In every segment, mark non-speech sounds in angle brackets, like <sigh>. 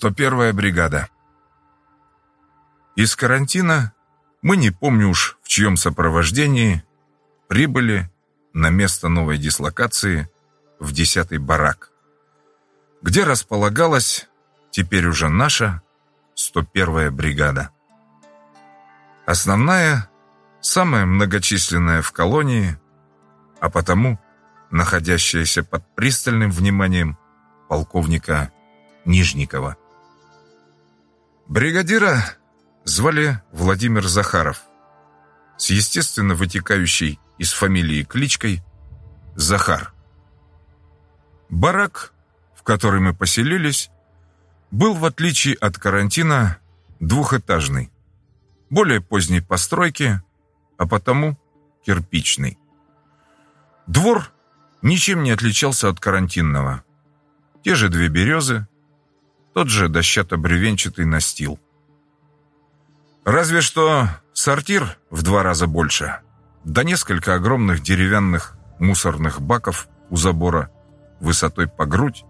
101-я бригада. Из карантина мы, не помню уж в чьем сопровождении, прибыли на место новой дислокации в 10-й барак, где располагалась теперь уже наша 101-я бригада. Основная, самая многочисленная в колонии, а потому находящаяся под пристальным вниманием полковника Нижникова. Бригадира звали Владимир Захаров, с естественно вытекающей из фамилии кличкой Захар. Барак, в который мы поселились, был, в отличие от карантина, двухэтажный, более поздней постройки, а потому кирпичный. Двор ничем не отличался от карантинного. Те же две березы, тот же дощато-бревенчатый настил. Разве что сортир в два раза больше, да несколько огромных деревянных мусорных баков у забора высотой по грудь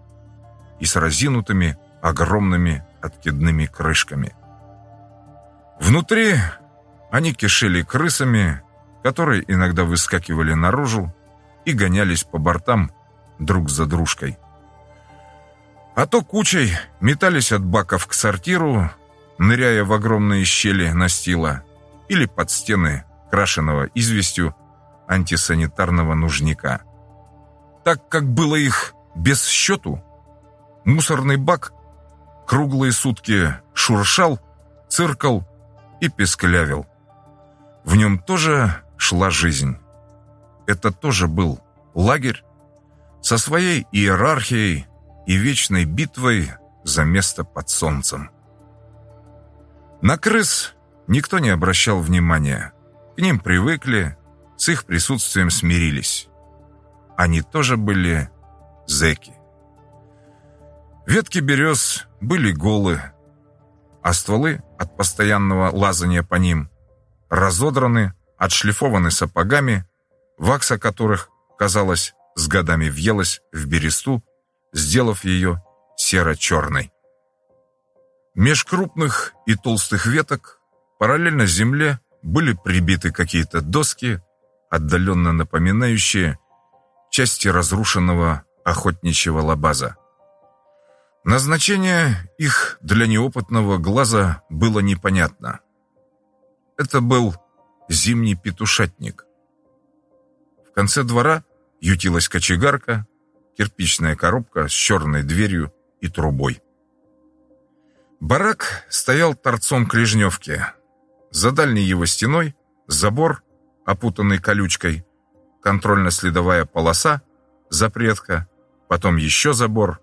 и с разинутыми огромными откидными крышками. Внутри они кишели крысами, которые иногда выскакивали наружу и гонялись по бортам друг за дружкой. А то кучей метались от баков к сортиру, ныряя в огромные щели настила или под стены крашеного известью антисанитарного нужника. Так как было их без счету, мусорный бак круглые сутки шуршал, циркал и песклявил. В нем тоже шла жизнь. Это тоже был лагерь со своей иерархией, и вечной битвой за место под солнцем. На крыс никто не обращал внимания. К ним привыкли, с их присутствием смирились. Они тоже были зэки. Ветки берез были голы, а стволы от постоянного лазания по ним разодраны, отшлифованы сапогами, вакса которых, казалось, с годами въелась в бересту сделав ее серо-черной. Меж крупных и толстых веток параллельно земле были прибиты какие-то доски, отдаленно напоминающие части разрушенного охотничьего лабаза. Назначение их для неопытного глаза было непонятно. Это был зимний петушатник. В конце двора ютилась кочегарка, кирпичная коробка с черной дверью и трубой. Барак стоял торцом к лежневке. За дальней его стеной забор, опутанный колючкой, контрольно-следовая полоса, запретка, потом еще забор,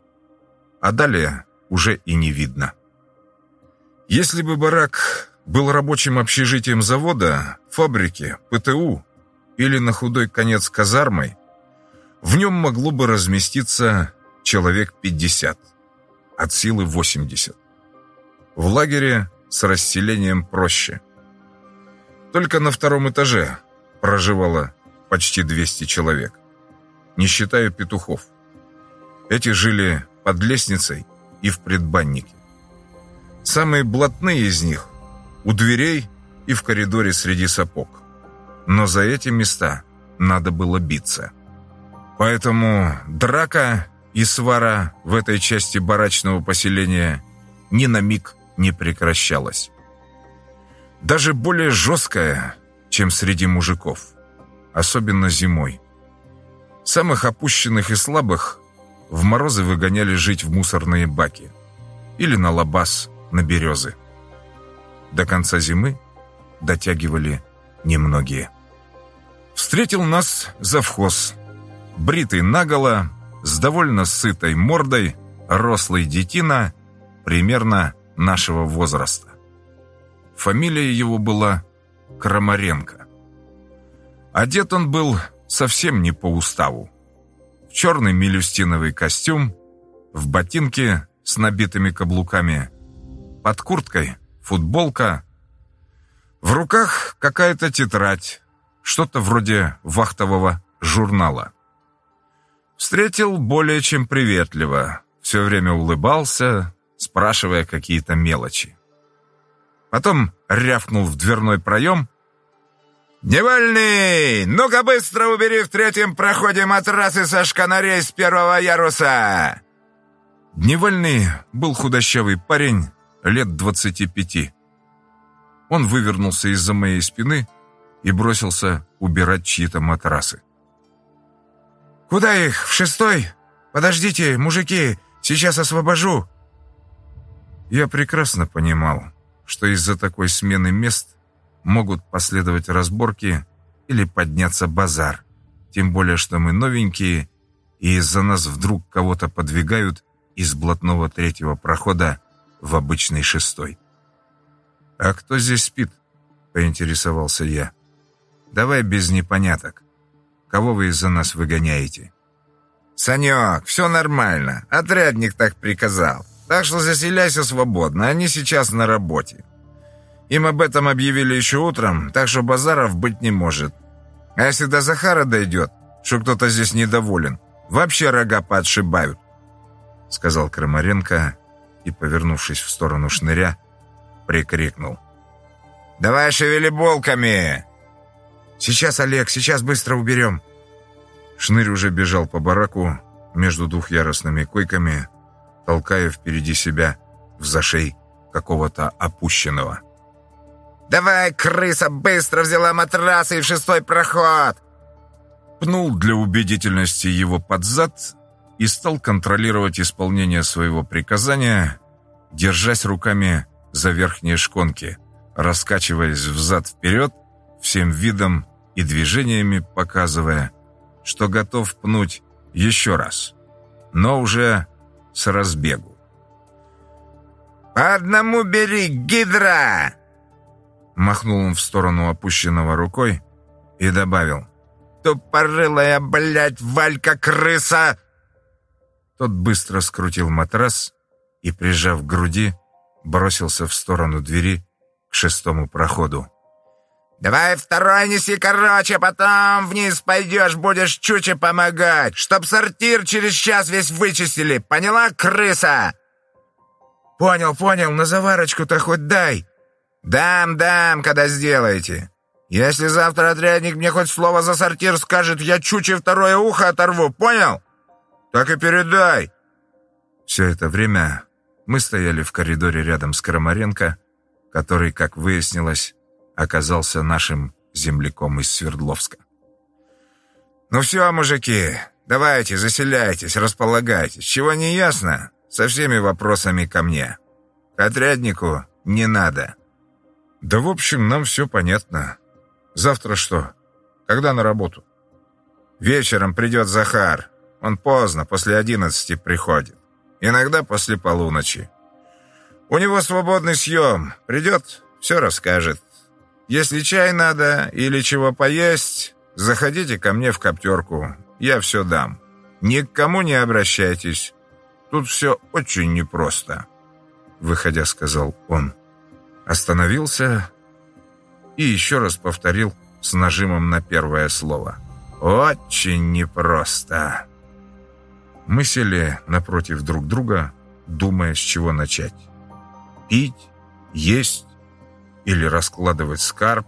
а далее уже и не видно. Если бы барак был рабочим общежитием завода, фабрики, ПТУ или на худой конец казармой, в нем могло бы разместиться человек 50, от силы 80. В лагере с расселением проще. Только на втором этаже проживало почти 200 человек, не считая петухов. Эти жили под лестницей и в предбаннике. Самые блатные из них у дверей и в коридоре среди сапог. Но за эти места надо было биться. Поэтому драка и свара в этой части барачного поселения ни на миг не прекращалась. Даже более жесткая, чем среди мужиков, особенно зимой. Самых опущенных и слабых в морозы выгоняли жить в мусорные баки или на лабаз на березы. До конца зимы дотягивали немногие. Встретил нас завхоз – бритый наголо, с довольно сытой мордой, рослый детина, примерно нашего возраста. Фамилия его была Крамаренко. Одет он был совсем не по уставу. В черный милюстиновый костюм, в ботинке с набитыми каблуками, под курткой футболка, в руках какая-то тетрадь, что-то вроде вахтового журнала. Встретил более чем приветливо, все время улыбался, спрашивая какие-то мелочи. Потом рявкнул в дверной проем. «Невольный! Ну-ка быстро убери в третьем проходе матрасы со шканарей с первого яруса!» Дневальный был худощавый парень лет двадцати пяти. Он вывернулся из-за моей спины и бросился убирать чьи-то матрасы. «Куда их? В шестой? Подождите, мужики, сейчас освобожу!» Я прекрасно понимал, что из-за такой смены мест могут последовать разборки или подняться базар, тем более что мы новенькие, и из-за нас вдруг кого-то подвигают из блатного третьего прохода в обычный шестой. «А кто здесь спит?» — поинтересовался я. «Давай без непоняток. Кого вы из-за нас выгоняете?» «Санек, все нормально. Отрядник так приказал. Так что заселяйся свободно, они сейчас на работе. Им об этом объявили еще утром, так что базаров быть не может. А если до Захара дойдет, что кто-то здесь недоволен, вообще рога подшибают», — сказал Крамаренко и, повернувшись в сторону шныря, прикрикнул. «Давай шевели болками!» «Сейчас, Олег, сейчас быстро уберем!» Шнырь уже бежал по бараку между двух яростными койками, толкая впереди себя в зашей какого-то опущенного. «Давай, крыса, быстро взяла матрасы и в шестой проход!» Пнул для убедительности его под зад и стал контролировать исполнение своего приказания, держась руками за верхние шконки, раскачиваясь взад-вперед, всем видом и движениями показывая, что готов пнуть еще раз, но уже с разбегу. «По одному бери, гидра!» Махнул он в сторону опущенного рукой и добавил. «Тупорылая, блядь, Валька-крыса!» Тот быстро скрутил матрас и, прижав к груди, бросился в сторону двери к шестому проходу. «Давай второй неси короче, потом вниз пойдешь, будешь чуче помогать, чтоб сортир через час весь вычистили, поняла, крыса?» «Понял, понял, на заварочку-то хоть дай!» «Дам, дам, когда сделаете. Если завтра отрядник мне хоть слово за сортир скажет, я чуче второе ухо оторву, понял? Так и передай!» Все это время мы стояли в коридоре рядом с Крамаренко, который, как выяснилось, оказался нашим земляком из Свердловска. «Ну все, мужики, давайте, заселяйтесь, располагайтесь. Чего не ясно, со всеми вопросами ко мне. К отряднику не надо». «Да, в общем, нам все понятно. Завтра что? Когда на работу?» «Вечером придет Захар. Он поздно, после одиннадцати приходит. Иногда после полуночи. У него свободный съем. Придет, все расскажет. Если чай надо или чего поесть, заходите ко мне в коптерку. Я все дам. Ни к кому не обращайтесь. Тут все очень непросто», — выходя, сказал он. Остановился и еще раз повторил с нажимом на первое слово. «Очень непросто». Мы сели напротив друг друга, думая, с чего начать. Пить, есть или раскладывать скарб.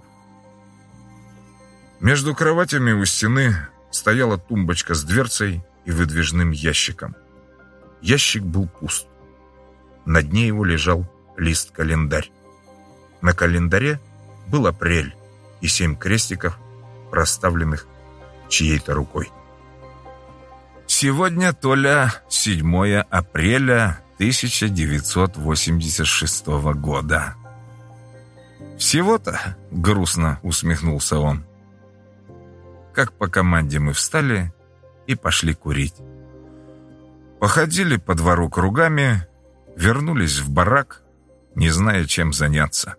Между кроватями у стены стояла тумбочка с дверцей и выдвижным ящиком. Ящик был пуст. На дне его лежал лист-календарь. На календаре был апрель и семь крестиков, проставленных чьей-то рукой. Сегодня, Толя, 7 апреля 1986 года. «Всего-то?» — грустно усмехнулся он. Как по команде мы встали и пошли курить. Походили по двору кругами, вернулись в барак, не зная, чем заняться.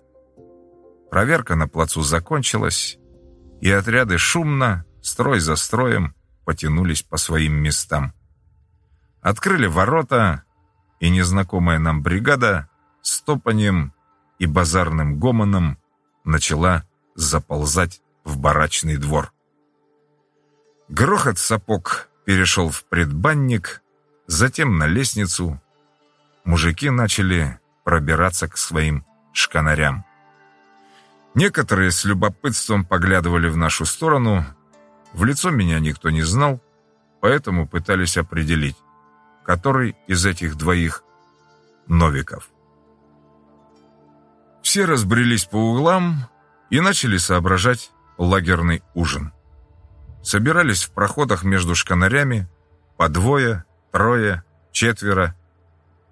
Проверка на плацу закончилась, и отряды шумно, строй за строем, потянулись по своим местам. Открыли ворота, и незнакомая нам бригада с и базарным гомоном начала заползать в барачный двор. Грохот сапог перешел в предбанник, затем на лестницу. мужики начали пробираться к своим шканарям. Некоторые с любопытством поглядывали в нашу сторону. В лицо меня никто не знал, поэтому пытались определить, который из этих двоих Новиков. Все разбрелись по углам и начали соображать лагерный ужин. Собирались в проходах между шканарями по двое, трое, четверо,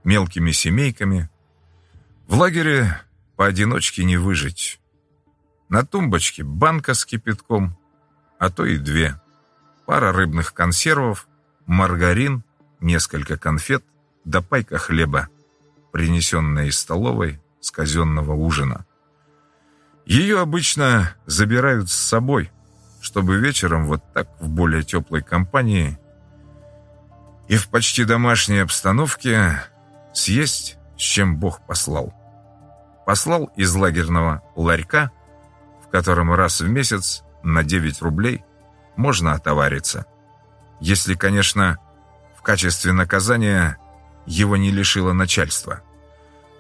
мелкими семейками. В лагере поодиночке не выжить. На тумбочке банка с кипятком, а то и две. Пара рыбных консервов, маргарин, несколько конфет да пайка хлеба, принесенная из столовой с казенного ужина. Ее обычно забирают с собой, чтобы вечером вот так в более теплой компании и в почти домашней обстановке съесть, с чем Бог послал. Послал из лагерного ларька, в котором раз в месяц на 9 рублей можно отовариться. Если, конечно, в качестве наказания его не лишило начальство.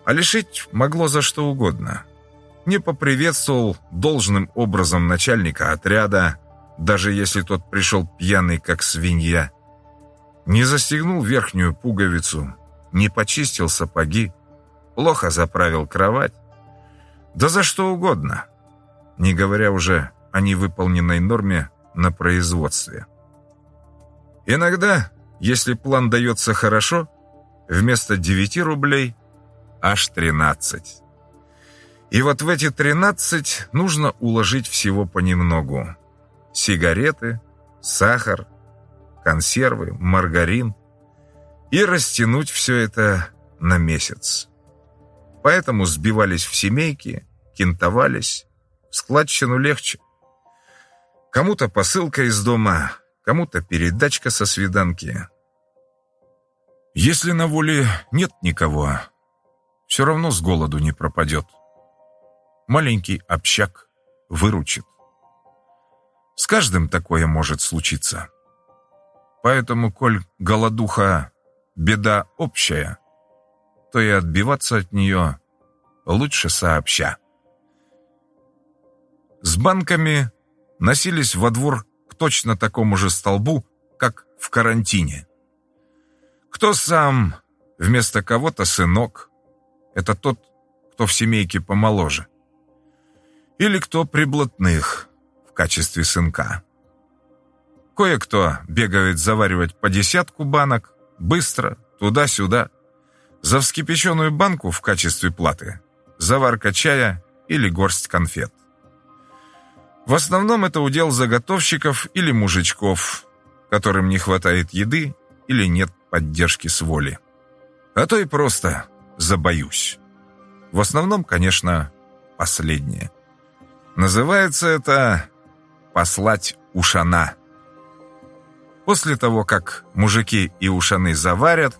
А лишить могло за что угодно. Не поприветствовал должным образом начальника отряда, даже если тот пришел пьяный, как свинья. Не застегнул верхнюю пуговицу, не почистил сапоги, плохо заправил кровать. Да за что угодно, не говоря уже о невыполненной норме на производстве. Иногда, если план дается хорошо, вместо 9 рублей аж 13. И вот в эти 13 нужно уложить всего понемногу. Сигареты, сахар, консервы, маргарин. И растянуть все это на месяц. Поэтому сбивались в семейки, кентовались. В складчину легче. Кому-то посылка из дома, кому-то передачка со свиданки. Если на воле нет никого, все равно с голоду не пропадет. Маленький общак выручит. С каждым такое может случиться. Поэтому, коль голодуха – беда общая, то и отбиваться от нее лучше сообща. С банками носились во двор к точно такому же столбу, как в карантине. Кто сам, вместо кого-то сынок, это тот, кто в семейке помоложе. Или кто при блатных в качестве сынка. Кое-кто бегает заваривать по десятку банок, быстро, туда-сюда, за вскипяченную банку в качестве платы, заварка чая или горсть конфет. В основном это удел заготовщиков или мужичков, которым не хватает еды или нет поддержки с воли. А то и просто забоюсь. В основном, конечно, последнее. Называется это «послать ушана». После того, как мужики и ушаны заварят,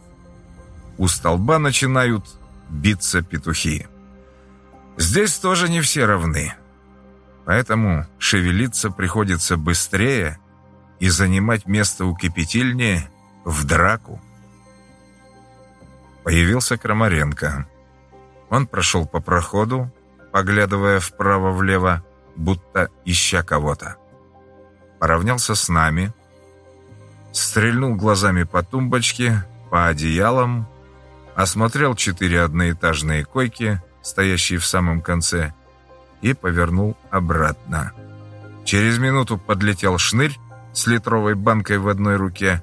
у столба начинают биться петухи. Здесь тоже не все равны. Поэтому шевелиться приходится быстрее и занимать место у кипятильни в драку. Появился Крамаренко. Он прошел по проходу, поглядывая вправо-влево, будто ища кого-то. Поравнялся с нами, стрельнул глазами по тумбочке, по одеялам, осмотрел четыре одноэтажные койки, стоящие в самом конце, и повернул обратно. Через минуту подлетел шнырь с литровой банкой в одной руке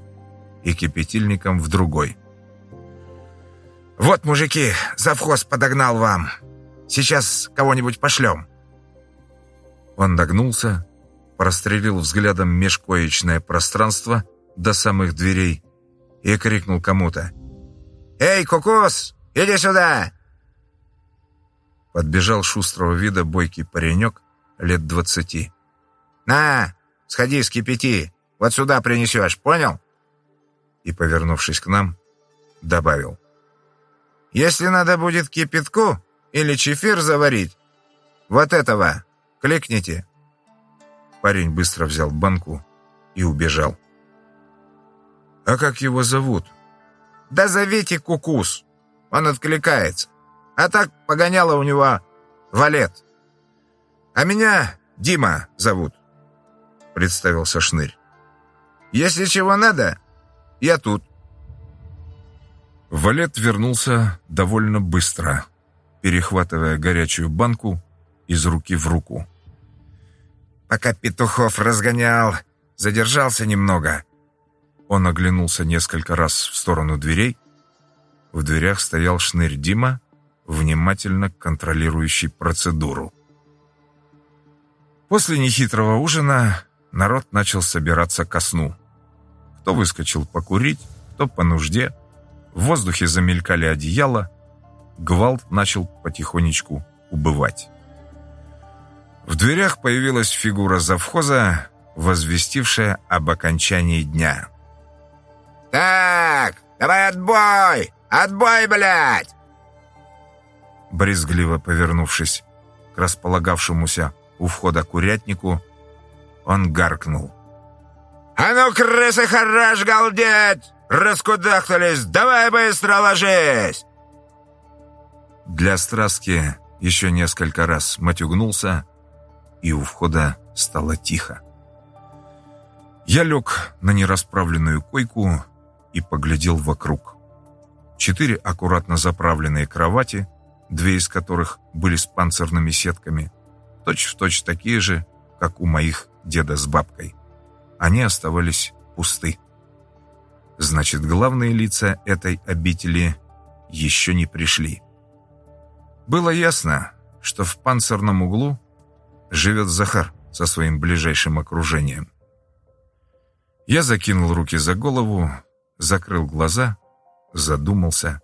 и кипятильником в другой. «Вот, мужики, завхоз подогнал вам. Сейчас кого-нибудь пошлем». Он нагнулся, прострелил взглядом межкоечное пространство до самых дверей и крикнул кому-то. «Эй, Кукус, иди сюда!» Подбежал шустрого вида бойкий паренек лет двадцати. «На, сходи с кипяти, вот сюда принесешь, понял?» И, повернувшись к нам, добавил. «Если надо будет кипятку или чефир заварить, вот этого кликните». Парень быстро взял банку и убежал. «А как его зовут?» «Да зовите Кукус. он откликается. А так погоняло у него валет. А меня Дима зовут, представился Шнырь. Если чего надо, я тут. Валет вернулся довольно быстро, перехватывая горячую банку из руки в руку. Пока Петухов разгонял, задержался немного. Он оглянулся несколько раз в сторону дверей. В дверях стоял шнырь Дима, внимательно контролирующий процедуру. После нехитрого ужина народ начал собираться ко сну. Кто выскочил покурить, кто по нужде. В воздухе замелькали одеяла. Гвалт начал потихонечку убывать. В дверях появилась фигура завхоза, возвестившая об окончании дня. «Так, давай отбой! Отбой, блядь!» Брезгливо повернувшись к располагавшемуся у входа курятнику, он гаркнул. «А ну, крысы, хорош галдеть! Раскудахтались! Давай быстро ложись!» Для страстки еще несколько раз матюгнулся, и у входа стало тихо. Я лег на нерасправленную койку и поглядел вокруг. Четыре аккуратно заправленные кровати, две из которых были с панцирными сетками, точь-в-точь точь такие же, как у моих деда с бабкой. Они оставались пусты. Значит, главные лица этой обители еще не пришли. Было ясно, что в панцирном углу живет Захар со своим ближайшим окружением. Я закинул руки за голову, закрыл глаза, задумался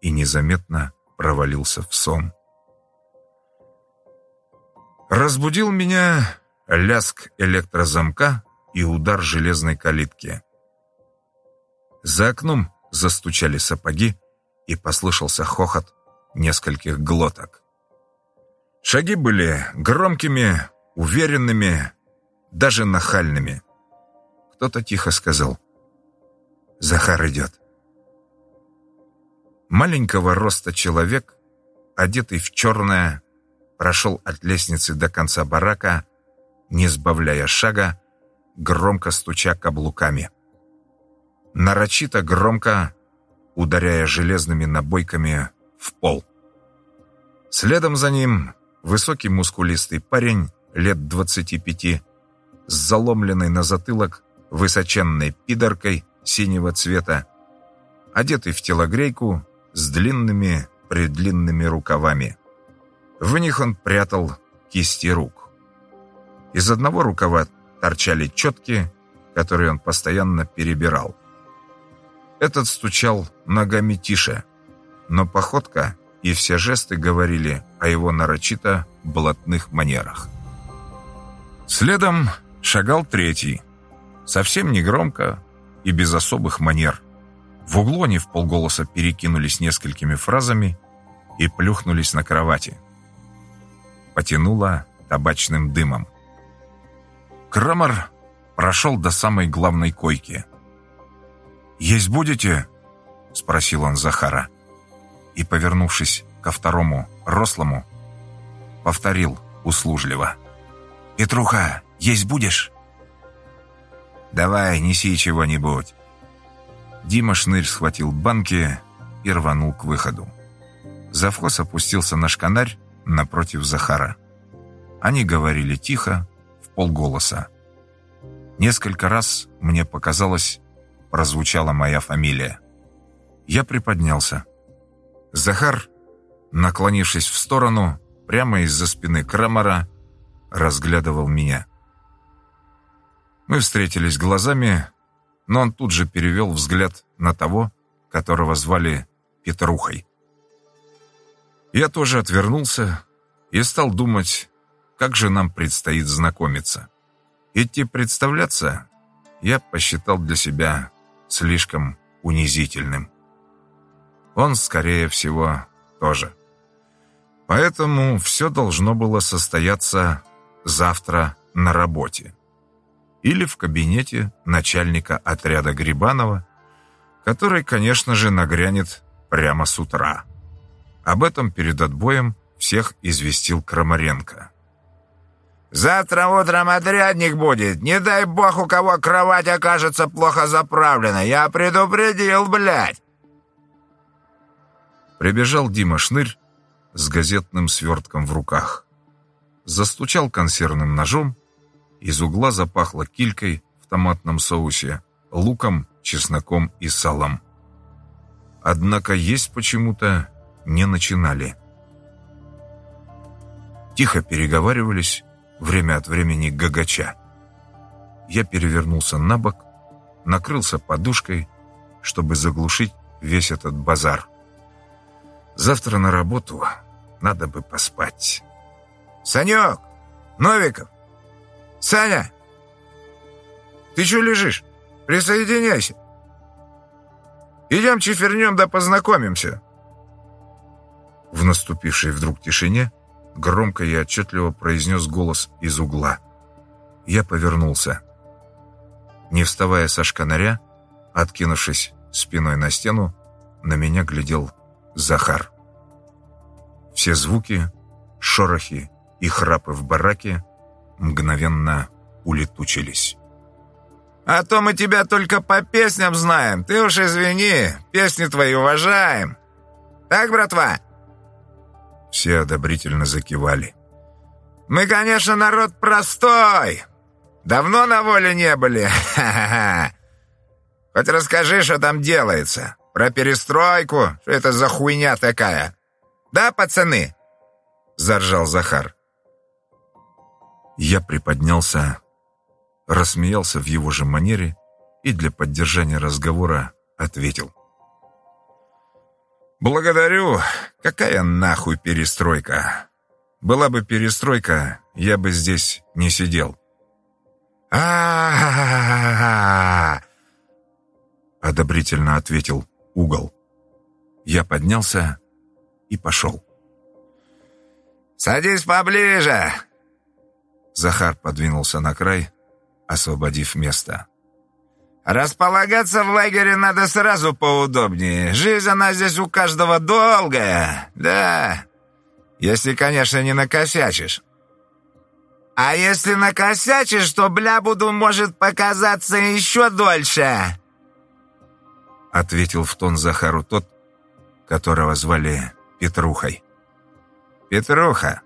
и незаметно провалился в сон. Разбудил меня ляск электрозамка и удар железной калитки. За окном застучали сапоги, и послышался хохот нескольких глоток. Шаги были громкими, уверенными, даже нахальными. Кто-то тихо сказал «Захар идет». Маленького роста человек, одетый в черное, прошел от лестницы до конца барака, не сбавляя шага, громко стуча каблуками. Нарочито громко, ударяя железными набойками в пол. Следом за ним Высокий мускулистый парень, лет 25, с заломленной на затылок высоченной пидоркой синего цвета, одетый в телогрейку с длинными предлинными рукавами. В них он прятал кисти рук. Из одного рукава торчали четки, которые он постоянно перебирал. Этот стучал ногами тише, но походка и все жесты говорили о его нарочито блатных манерах. Следом шагал третий, совсем негромко и без особых манер. В углу они в полголоса перекинулись несколькими фразами и плюхнулись на кровати. Потянуло табачным дымом. Крамер прошел до самой главной койки. «Есть будете?» — спросил он Захара и, повернувшись ко второму, рослому, повторил услужливо. «Петруха, есть будешь?» «Давай, неси чего-нибудь». Дима Шнырь схватил банки и рванул к выходу. Завхоз опустился на шканарь напротив Захара. Они говорили тихо, в полголоса. Несколько раз, мне показалось, прозвучала моя фамилия. Я приподнялся. Захар, наклонившись в сторону, прямо из-за спины Крамера, разглядывал меня. Мы встретились глазами, но он тут же перевел взгляд на того, которого звали Петрухой. Я тоже отвернулся и стал думать, как же нам предстоит знакомиться. Идти представляться я посчитал для себя слишком унизительным. Он, скорее всего, тоже. Поэтому все должно было состояться завтра на работе. Или в кабинете начальника отряда Грибанова, который, конечно же, нагрянет прямо с утра. Об этом перед отбоем всех известил Крамаренко. «Завтра утром отрядник будет. Не дай бог, у кого кровать окажется плохо заправлена. Я предупредил, блядь!» Прибежал Дима Шнырь с газетным свертком в руках. Застучал консервным ножом, из угла запахло килькой в томатном соусе, луком, чесноком и салом. Однако есть почему-то не начинали. Тихо переговаривались, время от времени гагача. Я перевернулся на бок, накрылся подушкой, чтобы заглушить весь этот базар. Завтра на работу надо бы поспать. «Санек! Новиков! Саня! Ты что лежишь? Присоединяйся! Идем чифернем да познакомимся!» В наступившей вдруг тишине громко и отчетливо произнес голос из угла. Я повернулся. Не вставая со шканаря, откинувшись спиной на стену, на меня глядел Захар. Все звуки, шорохи и храпы в бараке мгновенно улетучились. «А то мы тебя только по песням знаем. Ты уж извини, песни твои уважаем. Так, братва?» Все одобрительно закивали. «Мы, конечно, народ простой. Давно на воле не были. <laughs> Хоть расскажи, что там делается. Про перестройку, что это за хуйня такая. Да, пацаны?» Заржал Захар. Я приподнялся, рассмеялся в его же манере и для поддержания разговора ответил. «Благодарю. Какая нахуй перестройка? Была бы перестройка, я бы здесь не сидел». а одобрительно ответил угол. Я поднялся и пошел. «Садись поближе!» Захар подвинулся на край, освободив место. Располагаться в лагере надо сразу поудобнее. Жизнь она здесь у каждого долгая. Да. Если, конечно, не накосячишь. А если накосячишь, то бля буду может показаться еще дольше. Ответил в тон Захару тот, которого звали Петрухой. «Петруха!»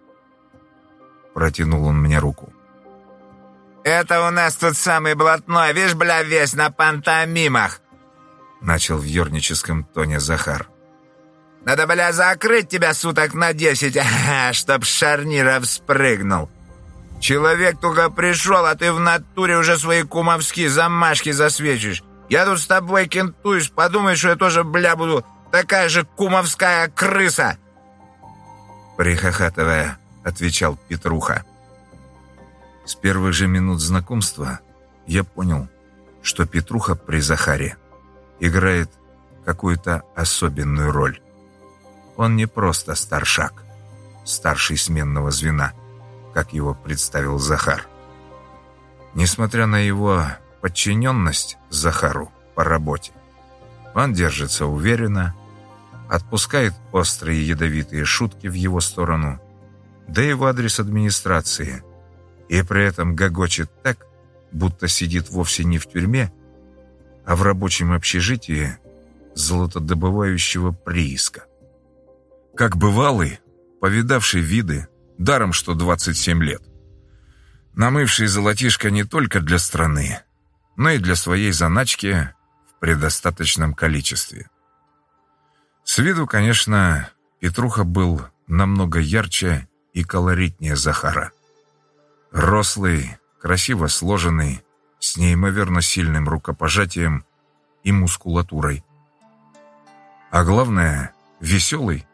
Протянул он мне руку. «Это у нас тут самый блатной, видишь, бля, весь на пантомимах!» Начал в ерническом тоне Захар. «Надо, бля, закрыть тебя суток на десять, <laughs> чтоб шарниров спрыгнул. Человек только пришел, а ты в натуре уже свои кумовские замашки засвечишь. Я тут с тобой кентуюсь, подумай, что я тоже, бля, буду такая же кумовская крыса!» Прихохатывая, отвечал Петруха. С первых же минут знакомства я понял, что Петруха при Захаре играет какую-то особенную роль. Он не просто старшак, старший сменного звена, как его представил Захар. Несмотря на его подчиненность Захару по работе, он держится уверенно, отпускает острые ядовитые шутки в его сторону, да и в адрес администрации – и при этом гогочет так, будто сидит вовсе не в тюрьме, а в рабочем общежитии золотодобывающего прииска. Как бывалый, повидавший виды, даром что 27 лет, намывший золотишко не только для страны, но и для своей заначки в предостаточном количестве. С виду, конечно, Петруха был намного ярче и колоритнее Захара. Рослый, красиво сложенный, с неимоверно сильным рукопожатием и мускулатурой. А главное, веселый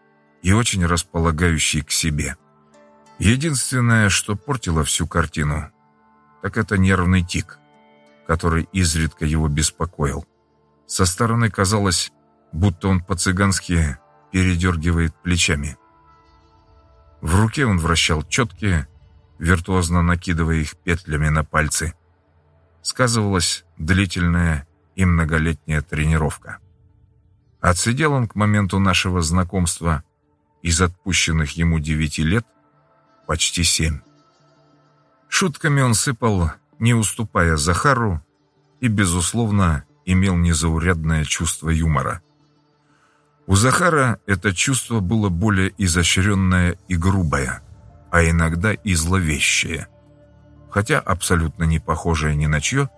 и очень располагающий к себе. Единственное, что портило всю картину, так это нервный тик, который изредка его беспокоил. Со стороны казалось, будто он по-цыгански передергивает плечами. В руке он вращал четкие, виртуозно накидывая их петлями на пальцы. Сказывалась длительная и многолетняя тренировка. Отсидел он к моменту нашего знакомства из отпущенных ему девяти лет почти семь. Шутками он сыпал, не уступая Захару, и, безусловно, имел незаурядное чувство юмора. У Захара это чувство было более изощренное и грубое, а иногда и зловещее, хотя абсолютно не похожее ни на чье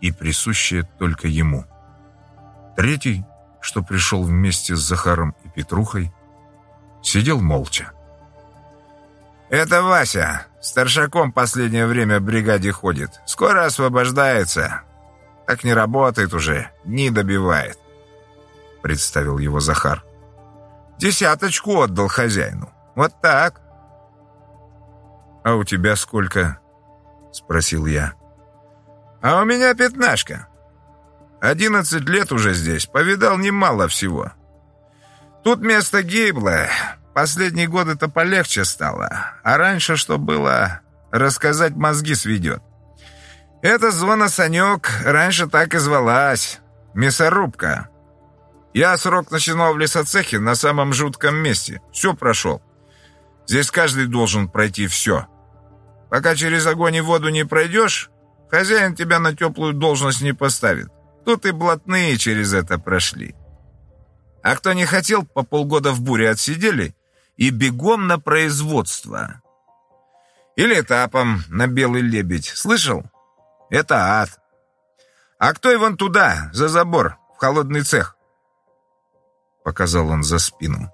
и присущее только ему. Третий, что пришел вместе с Захаром и Петрухой, сидел молча. «Это Вася. Старшаком последнее время в бригаде ходит. Скоро освобождается. Так не работает уже, не добивает», — представил его Захар. «Десяточку отдал хозяину. Вот так». «А у тебя сколько?» — спросил я. «А у меня пятнашка. Одиннадцать лет уже здесь, повидал немало всего. Тут место гиблое, Последние годы-то полегче стало. А раньше что было, рассказать мозги сведет. Эта звона Санек раньше так и звалась. Мясорубка. Я срок начинал в лесоцехе на самом жутком месте. Все прошел. Здесь каждый должен пройти все. Пока через огонь и воду не пройдешь, хозяин тебя на теплую должность не поставит. Тут и блатные через это прошли. А кто не хотел, по полгода в буре отсидели и бегом на производство. Или этапом на белый лебедь. Слышал? Это ад. А кто и вон туда, за забор, в холодный цех? Показал он за спину.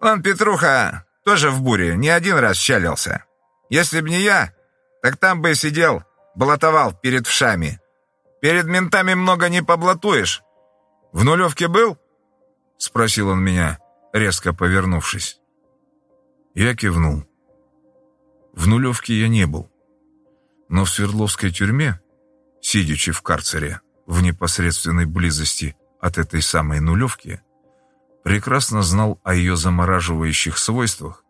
Он, Петруха, тоже в буре, не один раз щалился. Если б не я, так там бы сидел, блатовал перед вшами. Перед ментами много не поблатуешь. В нулевке был? Спросил он меня резко повернувшись. Я кивнул. В нулевке я не был. Но в Свердловской тюрьме, сидячи в карцере, в непосредственной близости от этой самой нулевки, прекрасно знал о ее замораживающих свойствах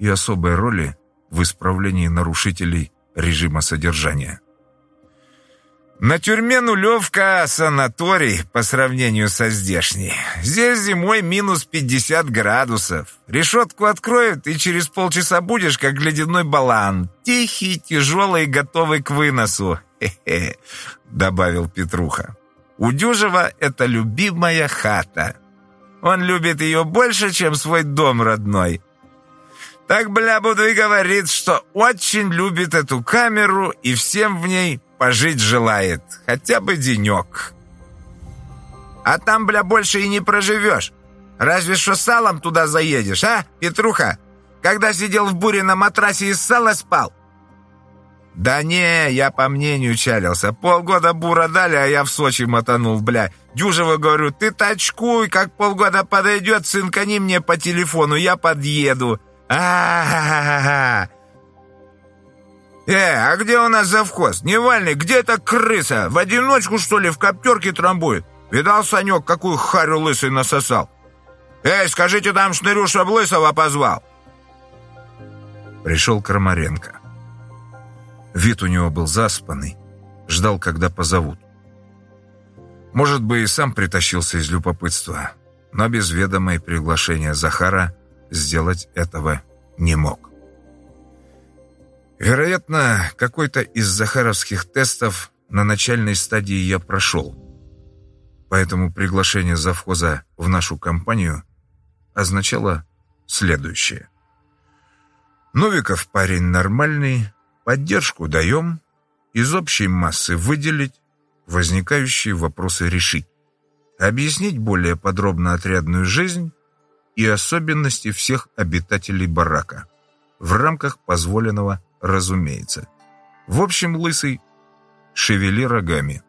и особой роли в исправлении нарушителей режима содержания. На тюрьме нулевка санаторий по сравнению со здешней. Здесь зимой минус 50 градусов. Решетку откроют, и через полчаса будешь, как ледяной балан. Тихий, тяжелый, готовый к выносу. Хе-хе, добавил Петруха. У Дюжева это любимая хата. Он любит ее больше, чем свой дом родной. Так, бля, буду и говорит, что очень любит эту камеру и всем в ней пожить желает. Хотя бы денек. А там, бля, больше и не проживешь. Разве что салом туда заедешь, а, Петруха? Когда сидел в буре на матрасе из сала спал? Да не, я по мнению чалился. Полгода бура дали, а я в Сочи мотанул, бля. Дюжево говорю, ты точкуй, как полгода подойдет, сынкани мне по телефону, я подъеду. А-ха-ха-ха. «Э, а где у нас завхоз? Невальный, где эта крыса? В одиночку, что ли, в коптерке трамбует? Видал, Санек, какую харю лысый насосал? Эй, скажите там шнырю, чтоб лысого позвал!» Пришел Крамаренко. Вид у него был заспанный, ждал, когда позовут. Может быть, и сам притащился из любопытства, но без ведома и приглашения Захара сделать этого не мог. Вероятно, какой-то из захаровских тестов на начальной стадии я прошел. Поэтому приглашение завхоза в нашу компанию означало следующее. Новиков парень нормальный, поддержку даем, из общей массы выделить, возникающие вопросы решить, объяснить более подробно отрядную жизнь и особенности всех обитателей барака в рамках позволенного разумеется. В общем, лысый, шевели рогами.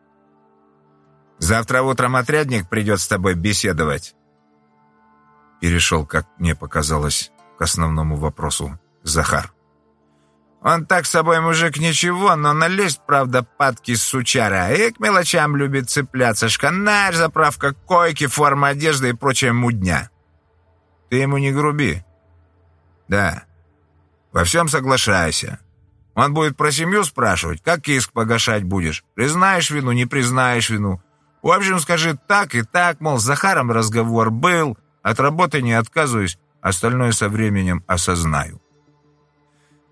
«Завтра утром отрядник придет с тобой беседовать». Перешел, как мне показалось, к основному вопросу Захар. «Он так с собой мужик ничего, но налезть, правда, падки с сучара, и к мелочам любит цепляться, шканарь, заправка койки, форма одежды и прочая мудня. Ты ему не груби. Да, во всем соглашайся. Он будет про семью спрашивать, как иск погашать будешь. Признаешь вину, не признаешь вину. В общем, скажи так и так, мол, с Захаром разговор был, от работы не отказываюсь, остальное со временем осознаю.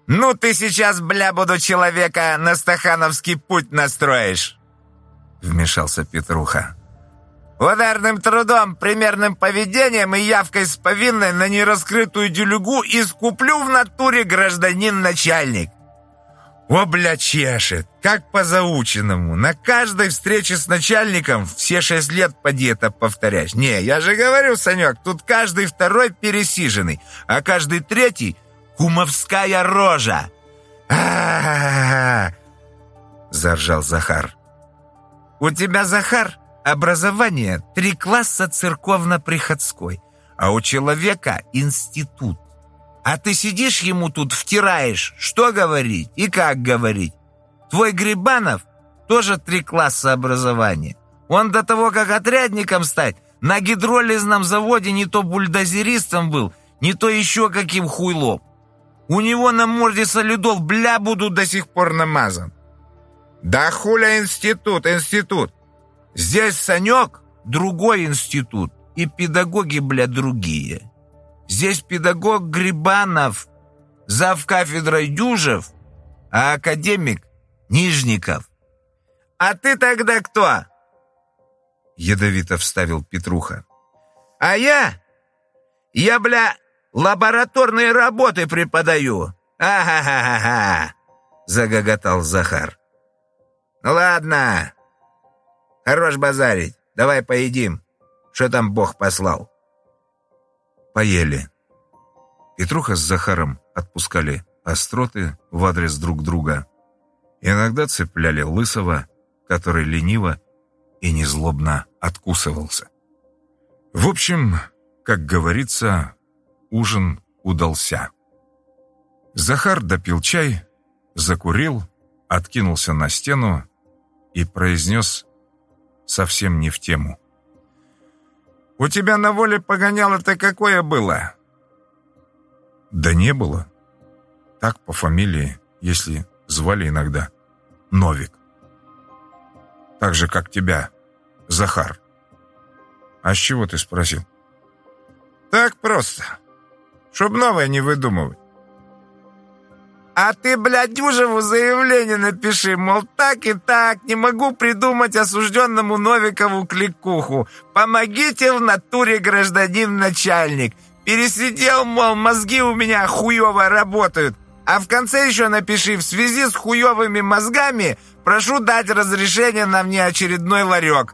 «Ну ты сейчас, бля, буду человека на стахановский путь настроишь!» Вмешался Петруха. «Ударным трудом, примерным поведением и явкой с повинной на нераскрытую делюгу искуплю в натуре гражданин-начальник!» О, бля, чешет! Как по заученному. На каждой встрече с начальником все шесть лет поди это повторять. Не, я же говорю, Санек, тут каждый второй пересиженный, а каждый третий — кумовская рожа. а, -а, -а, -а заржал Захар. «У тебя, Захар, образование три класса церковно-приходской, а у человека институт. А ты сидишь ему тут, втираешь, что говорить и как говорить. Твой Грибанов тоже три класса образования. Он до того, как отрядником стать, на гидролизном заводе не то бульдозеристом был, не то еще каким хуйлом. У него на морде солидол бля буду до сих пор намазан. Да хуля институт, институт. Здесь Санек другой институт, и педагоги, бля, другие. Здесь педагог Грибанов, зав кафедрой Дюжев, а академик Нижников. А ты тогда кто? Ядовито вставил Петруха. А я? Я, бля, лабораторные работы преподаю. Ага-ха-ха-ха, загоготал Захар. Ладно, хорош базарить, давай поедим. Что там Бог послал? Поели. Петруха с Захаром отпускали остроты в адрес друг друга. Иногда цепляли Лысого, который лениво и незлобно откусывался. В общем, как говорится, ужин удался. Захар допил чай, закурил, откинулся на стену и произнес совсем не в тему. У тебя на воле погоняло-то какое было?» «Да не было. Так по фамилии, если звали иногда. Новик. Так же, как тебя, Захар. А с чего ты спросил?» «Так просто. Чтоб новое не выдумывать. А ты, блядь, Дюжеву заявление напиши, мол, так и так, не могу придумать осужденному Новикову кликуху. Помогите в натуре, гражданин-начальник. Пересидел, мол, мозги у меня хуево работают. А в конце еще напиши, в связи с хуевыми мозгами прошу дать разрешение на внеочередной ларек.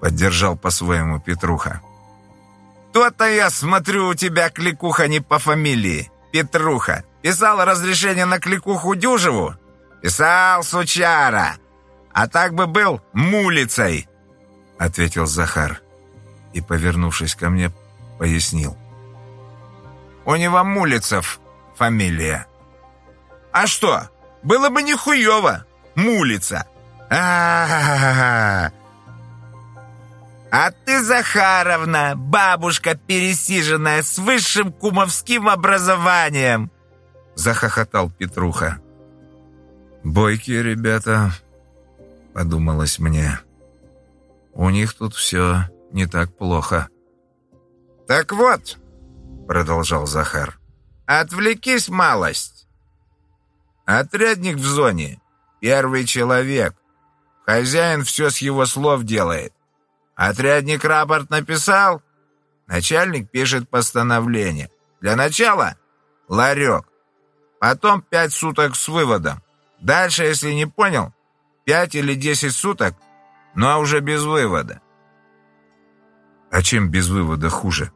Поддержал по-своему Петруха. То-то я смотрю, у тебя кликуха не по фамилии. Петруха. Писал разрешение на кликуху Дюжеву? Писал, сучара. А так бы был мулицей, ответил Захар. И, повернувшись ко мне, пояснил. У него Мулицев фамилия. А что, было бы нихуево, Мулица. А, -а, ты, Захаровна, бабушка пересиженная с высшим кумовским образованием. — захохотал Петруха. «Бойкие ребята», — подумалось мне. «У них тут все не так плохо». «Так вот», — продолжал Захар, — «отвлекись малость. Отрядник в зоне, первый человек. Хозяин все с его слов делает. Отрядник рапорт написал, начальник пишет постановление. Для начала — ларек. Потом пять суток с выводом. Дальше, если не понял, пять или десять суток, но уже без вывода. «А чем без вывода хуже?»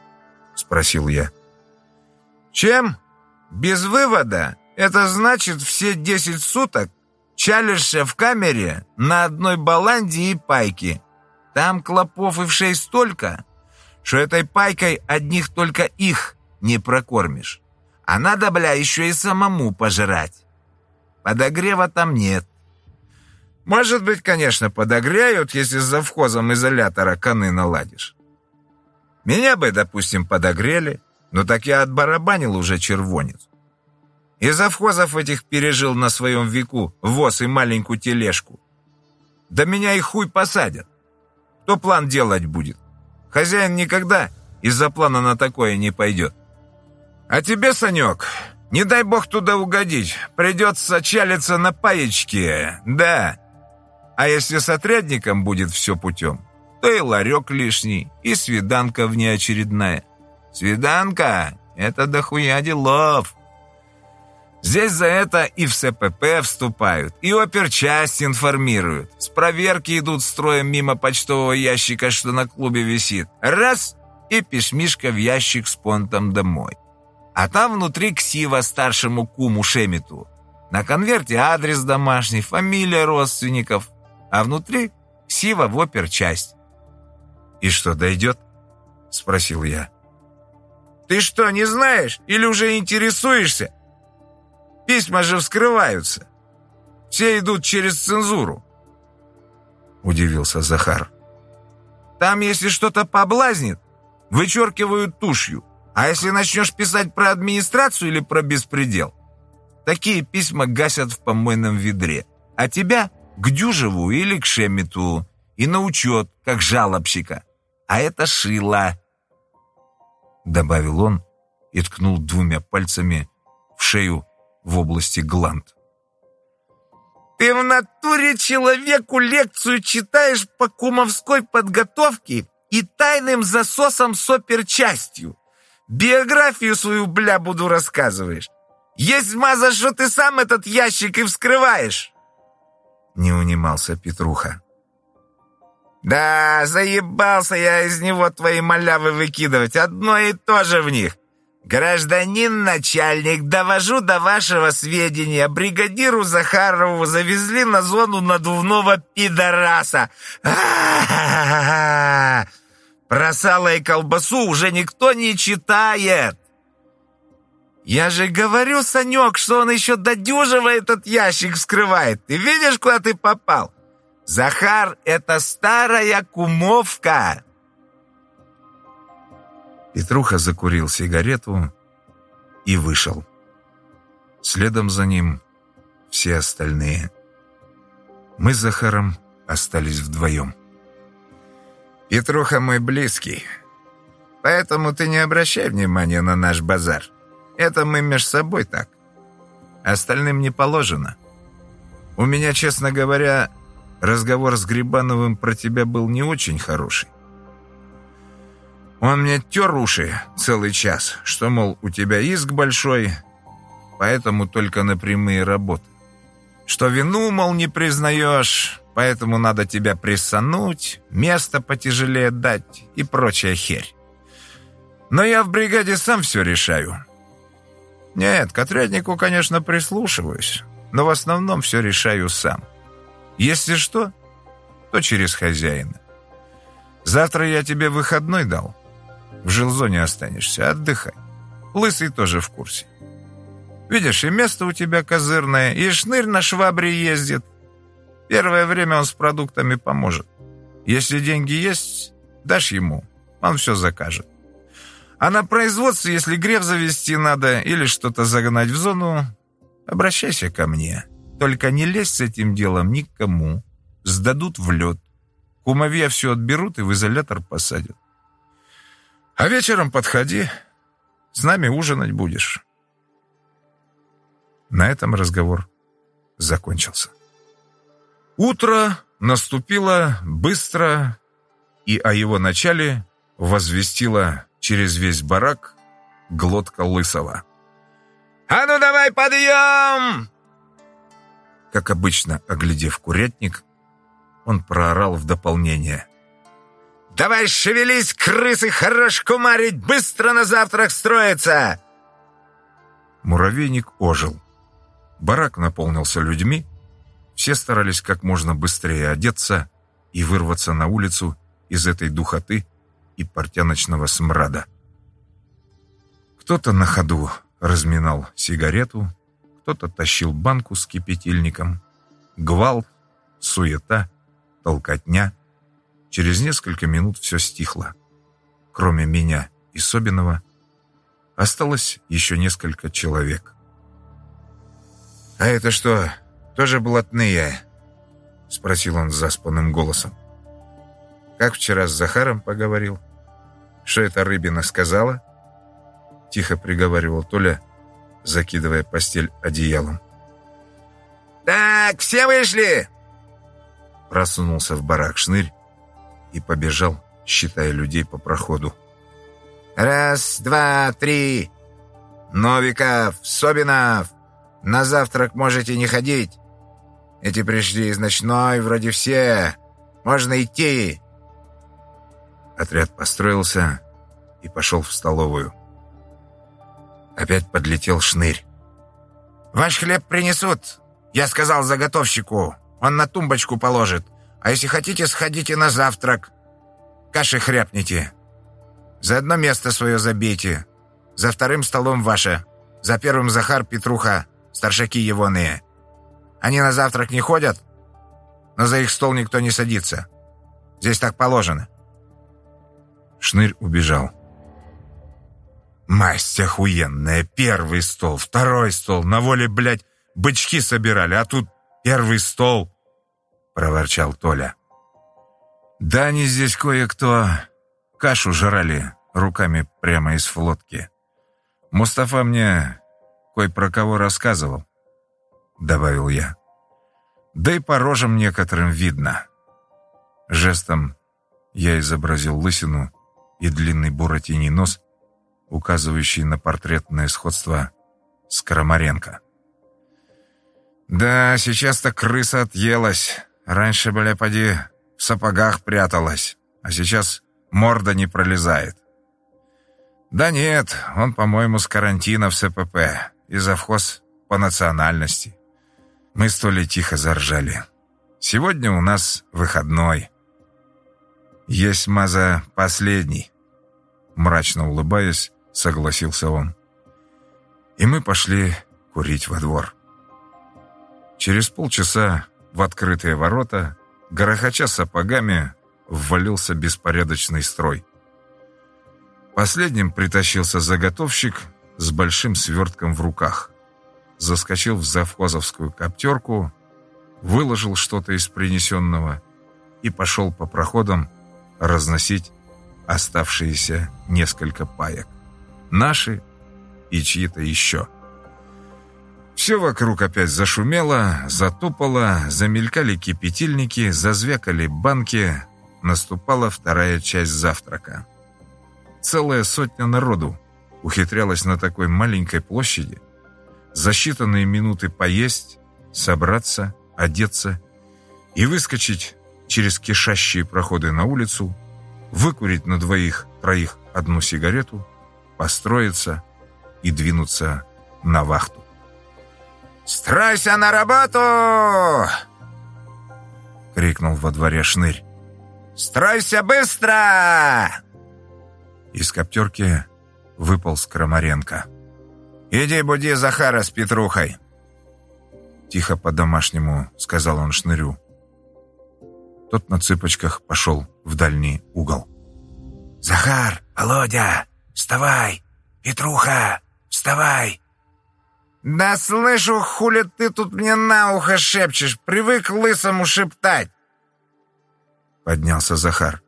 — спросил я. «Чем? Без вывода? Это значит, все десять суток чалишься в камере на одной баланде и пайке. Там клопов и вшей столько, что этой пайкой одних только их не прокормишь. А надо, бля, еще и самому пожрать. Подогрева там нет. Может быть, конечно, подогреют, если с завхозом изолятора коны наладишь. Меня бы, допустим, подогрели, но так я отбарабанил уже червонец. И завхозов этих пережил на своем веку воз и маленькую тележку. Да меня и хуй посадят. Кто план делать будет? Хозяин никогда из-за плана на такое не пойдет. А тебе, Санек, не дай бог туда угодить. Придется чалиться на паечке, да. А если с отрядником будет все путем, то и ларек лишний, и свиданка внеочередная. Свиданка — это дохуя делов. Здесь за это и в СПП вступают, и оперчасть информируют. С проверки идут строем мимо почтового ящика, что на клубе висит. Раз — и письмишка в ящик с понтом домой. А там внутри ксива старшему куму Шемиту. На конверте адрес домашний, фамилия родственников, а внутри ксива в оперчасть. «И что, дойдет?» — спросил я. «Ты что, не знаешь? Или уже интересуешься? Письма же вскрываются. Все идут через цензуру. Удивился Захар. Там, если что-то поблазнит, вычеркивают тушью. А если начнешь писать про администрацию или про беспредел, такие письма гасят в помойном ведре. А тебя к Дюжеву или к Шемиту и на учет, как жалобщика. А это шило. Добавил он и ткнул двумя пальцами в шею в области гланд. «Ты в натуре человеку лекцию читаешь по кумовской подготовке и тайным засосом с оперчастью. Биографию свою, бля, буду рассказываешь. Есть маза, что ты сам этот ящик и вскрываешь!» Не унимался Петруха. «Да, заебался я из него твои малявы выкидывать, одно и то же в них. «Гражданин начальник, довожу до вашего сведения, бригадиру Захарову завезли на зону надувного пидораса. А Про сало и колбасу уже никто не читает!» «Я же говорю, Санек, что он еще додюживо этот ящик вскрывает. Ты видишь, куда ты попал? Захар — это старая кумовка!» Петруха закурил сигарету и вышел. Следом за ним все остальные. Мы с Захаром остались вдвоем. «Петруха мой близкий, поэтому ты не обращай внимания на наш базар. Это мы между собой так. Остальным не положено. У меня, честно говоря, разговор с Грибановым про тебя был не очень хороший. Он мне тер уши целый час, что, мол, у тебя иск большой, поэтому только на прямые работы. Что вину, мол, не признаешь, поэтому надо тебя прессануть, место потяжелее дать и прочая херь. Но я в бригаде сам все решаю. Нет, к отряднику, конечно, прислушиваюсь, но в основном все решаю сам. Если что, то через хозяина. Завтра я тебе выходной дал. В жилзоне останешься, отдыхай. Лысый тоже в курсе. Видишь, и место у тебя козырное, и шнырь на швабре ездит. Первое время он с продуктами поможет. Если деньги есть, дашь ему, он все закажет. А на производстве, если греф завести надо или что-то загнать в зону, обращайся ко мне. Только не лезь с этим делом никому. Сдадут в лед. Кумовья все отберут и в изолятор посадят. А вечером подходи, с нами ужинать будешь. На этом разговор закончился. Утро наступило быстро, и о его начале возвестила через весь барак глотка Лысого. «А ну давай подъем!» Как обычно, оглядев курятник, он проорал в дополнение. «Давай шевелись, крысы, хорош кумарить! Быстро на завтрак строится!» Муравейник ожил. Барак наполнился людьми. Все старались как можно быстрее одеться и вырваться на улицу из этой духоты и портяночного смрада. Кто-то на ходу разминал сигарету, кто-то тащил банку с кипятильником. Гвалт, суета, толкотня — Через несколько минут все стихло. Кроме меня и Собинова, осталось еще несколько человек. «А это что, тоже блатные?» спросил он заспанным голосом. «Как вчера с Захаром поговорил? Что это Рыбина сказала?» Тихо приговаривал Толя, закидывая постель одеялом. «Так, все вышли!» Просунулся в барак шнырь и побежал, считая людей по проходу. «Раз, два, три! Новиков, Собинов! На завтрак можете не ходить! Эти пришли из ночной, вроде все! Можно идти!» Отряд построился и пошел в столовую. Опять подлетел шнырь. «Ваш хлеб принесут!» Я сказал заготовщику, он на тумбочку положит. А если хотите, сходите на завтрак. Каши хряпните. За одно место свое забейте. За вторым столом ваше. За первым Захар, Петруха, старшаки егоные. Они на завтрак не ходят, но за их стол никто не садится. Здесь так положено. Шнырь убежал. Масть охуенная. Первый стол, второй стол. На воле, блядь, бычки собирали, а тут первый стол!» — проворчал Толя. «Да они здесь кое-кто кашу жрали руками прямо из флотки. Мустафа мне кое про кого рассказывал», — добавил я. «Да и по рожам некоторым видно». Жестом я изобразил лысину и длинный буратиний нос, указывающий на портретное сходство с Крамаренко. Да, сейчас-то крыса отъелась. Раньше, бля, поди, в сапогах пряталась, а сейчас морда не пролезает. Да нет, он, по-моему, с карантина в СПП и завхоз по национальности. Мы с Толей тихо заржали. Сегодня у нас выходной. Есть маза последний. Мрачно улыбаясь, согласился он. И мы пошли курить во двор. Через полчаса в открытые ворота, горохоча сапогами, ввалился беспорядочный строй. Последним притащился заготовщик с большим свертком в руках. Заскочил в завхозовскую коптерку, выложил что-то из принесенного и пошел по проходам разносить оставшиеся несколько паек. Наши и чьи-то еще. Все вокруг опять зашумело, затопало, замелькали кипятильники, зазвякали банки. Наступала вторая часть завтрака. Целая сотня народу ухитрялась на такой маленькой площади за считанные минуты поесть, собраться, одеться и выскочить через кишащие проходы на улицу, выкурить на двоих-троих одну сигарету, построиться и двинуться на вахту. «Стройся на работу!» — крикнул во дворе шнырь. «Стройся быстро!» Из коптерки выпал Скромаренко. «Иди буди Захара с Петрухой!» Тихо по-домашнему сказал он шнырю. Тот на цыпочках пошел в дальний угол. «Захар! Володя! Вставай! Петруха! Вставай!» «Да слышу, хули ты тут мне на ухо шепчешь, привык лысому шептать!» Поднялся Захар.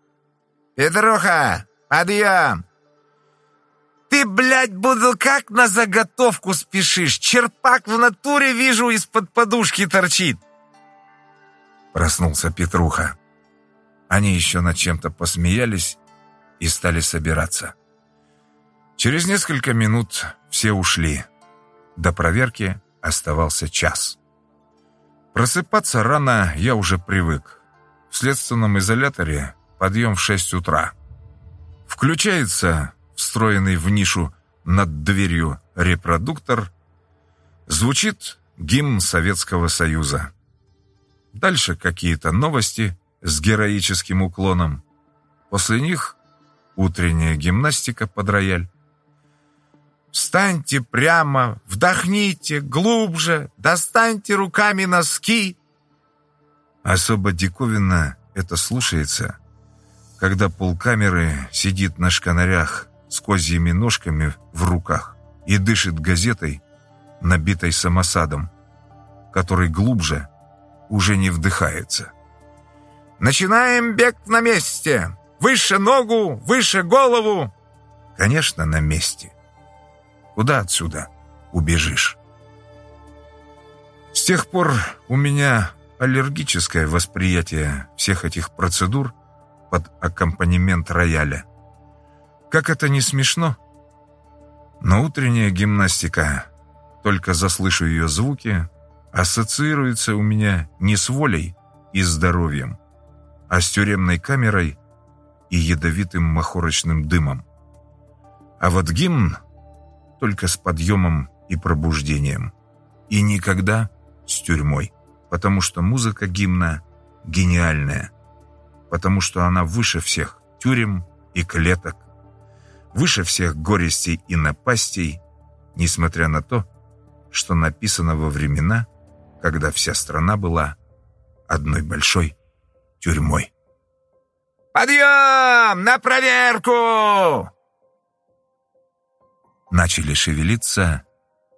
«Петруха, подъем!» «Ты, блядь, буду как на заготовку спешишь! Черпак в натуре вижу из-под подушки торчит!» Проснулся Петруха. Они еще над чем-то посмеялись и стали собираться. Через несколько минут все ушли. До проверки оставался час. Просыпаться рано я уже привык. В следственном изоляторе подъем в 6 утра. Включается встроенный в нишу над дверью репродуктор. Звучит гимн Советского Союза. Дальше какие-то новости с героическим уклоном. После них утренняя гимнастика под рояль. Встаньте прямо, вдохните глубже, достаньте руками носки. Особо диковинно это слушается, когда полкамеры сидит на шканарях с козьими ножками в руках и дышит газетой, набитой самосадом, который глубже уже не вдыхается. Начинаем бег на месте! Выше ногу, выше голову!» «Конечно, на месте. Куда отсюда убежишь?» С тех пор у меня аллергическое восприятие всех этих процедур под аккомпанемент рояля. Как это не смешно, но утренняя гимнастика, только заслышу ее звуки, ассоциируется у меня не с волей и здоровьем, а с тюремной камерой и ядовитым махорочным дымом. А вот гимн только с подъемом и пробуждением. И никогда с тюрьмой, потому что музыка гимна гениальная, потому что она выше всех тюрем и клеток, выше всех горестей и напастей, несмотря на то, что написано во времена, когда вся страна была одной большой тюрьмой. «Подъем! На проверку!» Начали шевелиться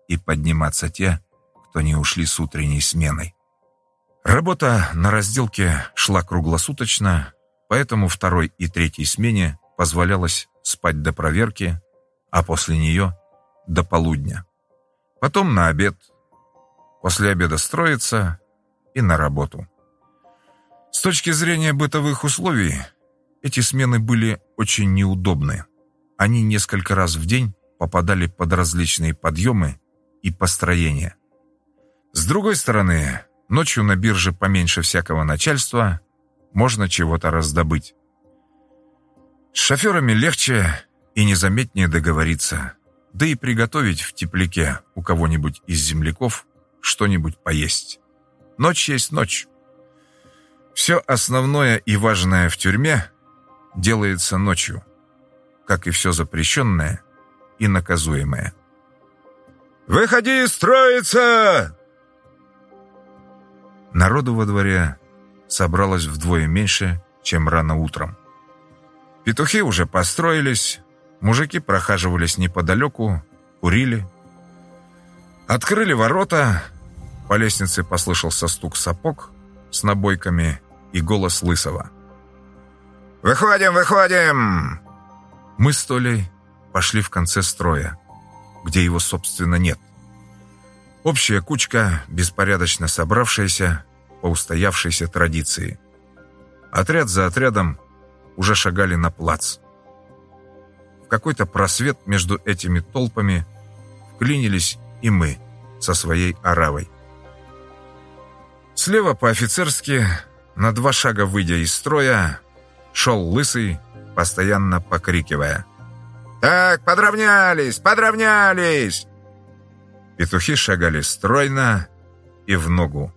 и подниматься те, кто не ушли с утренней сменой. Работа на разделке шла круглосуточно, поэтому второй и третьей смене позволялось спать до проверки, а после нее до полудня. Потом на обед, после обеда строиться и на работу. С точки зрения бытовых условий, эти смены были очень неудобны. Они несколько раз в день попадали под различные подъемы и построения. С другой стороны, ночью на бирже поменьше всякого начальства можно чего-то раздобыть. С шоферами легче и незаметнее договориться, да и приготовить в тепляке у кого-нибудь из земляков что-нибудь поесть. Ночь есть ночь. Все основное и важное в тюрьме делается ночью, как и все запрещенное и наказуемое. «Выходи строиться!» Народу во дворе собралось вдвое меньше, чем рано утром. Петухи уже построились, мужики прохаживались неподалеку, курили. Открыли ворота, по лестнице послышался стук сапог с набойками и голос Лысого. «Выходим, выходим!» Мы с Толей пошли в конце строя, где его, собственно, нет. Общая кучка, беспорядочно собравшаяся по устоявшейся традиции. Отряд за отрядом уже шагали на плац. В какой-то просвет между этими толпами вклинились и мы со своей оравой. Слева по-офицерски, на два шага выйдя из строя, шел лысый, постоянно покрикивая. «Так, подравнялись, подравнялись!» Петухи шагали стройно и в ногу.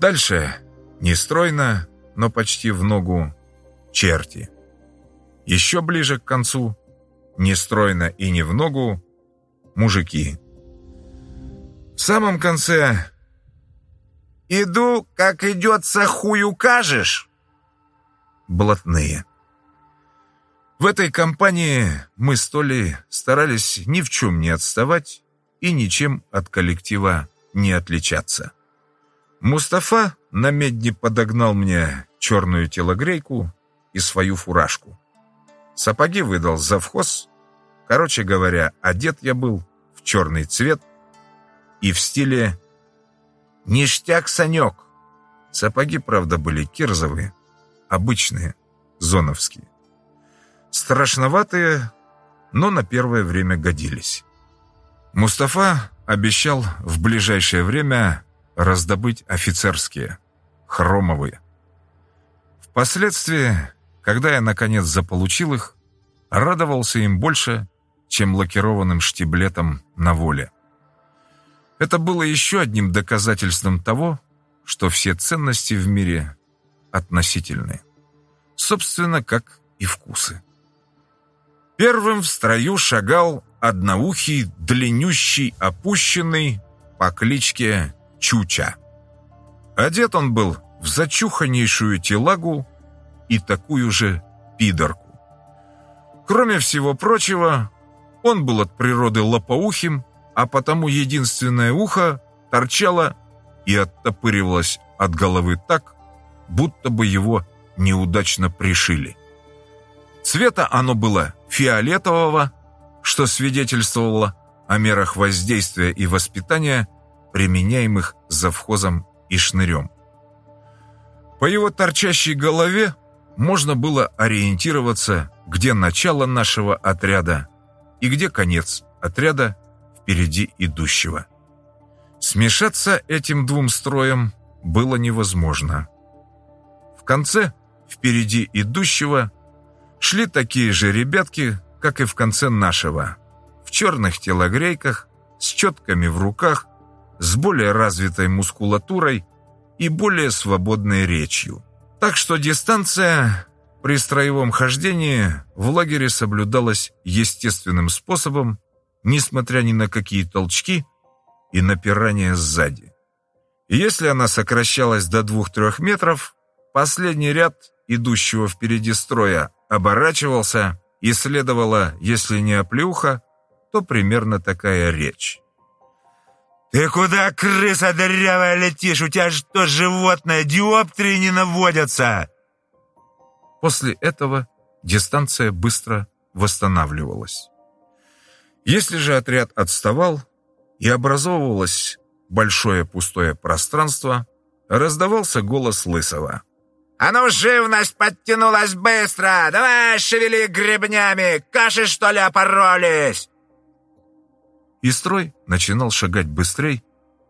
Дальше не стройно, но почти в ногу черти. Еще ближе к концу, не стройно и не в ногу, мужики. В самом конце «Иду, как идется, хуй укажешь!» Блатные. В этой компании мы с Толей старались ни в чем не отставать и ничем от коллектива не отличаться. Мустафа на медне подогнал мне черную телогрейку и свою фуражку. Сапоги выдал завхоз. Короче говоря, одет я был в черный цвет и в стиле «ништяк, Санек». Сапоги, правда, были кирзовые, обычные, зоновские. Страшноватые, но на первое время годились. Мустафа обещал в ближайшее время раздобыть офицерские, хромовые. Впоследствии, когда я наконец заполучил их, радовался им больше, чем лакированным штиблетом на воле. Это было еще одним доказательством того, что все ценности в мире относительны. Собственно, как и вкусы. Первым в строю шагал одноухий, длиннющий, опущенный по кличке Чуча. Одет он был в зачуханнейшую телагу и такую же пидорку. Кроме всего прочего, он был от природы лопоухим, а потому единственное ухо торчало и оттопыривалось от головы так, будто бы его неудачно пришили. Цвета оно было фиолетового, что свидетельствовало о мерах воздействия и воспитания, применяемых завхозом и шнырем. По его торчащей голове можно было ориентироваться, где начало нашего отряда и где конец отряда впереди идущего. Смешаться этим двум строям было невозможно. В конце, впереди идущего, шли такие же ребятки, как и в конце нашего, в черных телогрейках, с четками в руках, с более развитой мускулатурой и более свободной речью. Так что дистанция при строевом хождении в лагере соблюдалась естественным способом, несмотря ни на какие толчки и напирания сзади. Если она сокращалась до двух-трех метров, последний ряд идущего впереди строя оборачивался, и следовала, если не оплеуха, то примерно такая речь. «Ты куда, крыса дырявая, летишь? У тебя что, животное, диоптрии не наводятся?» После этого дистанция быстро восстанавливалась. Если же отряд отставал и образовывалось большое пустое пространство, раздавался голос Лысого. «А ну, живность подтянулась быстро! Давай, шевели гребнями! Каши, что ли, опоролись?» И строй начинал шагать быстрей,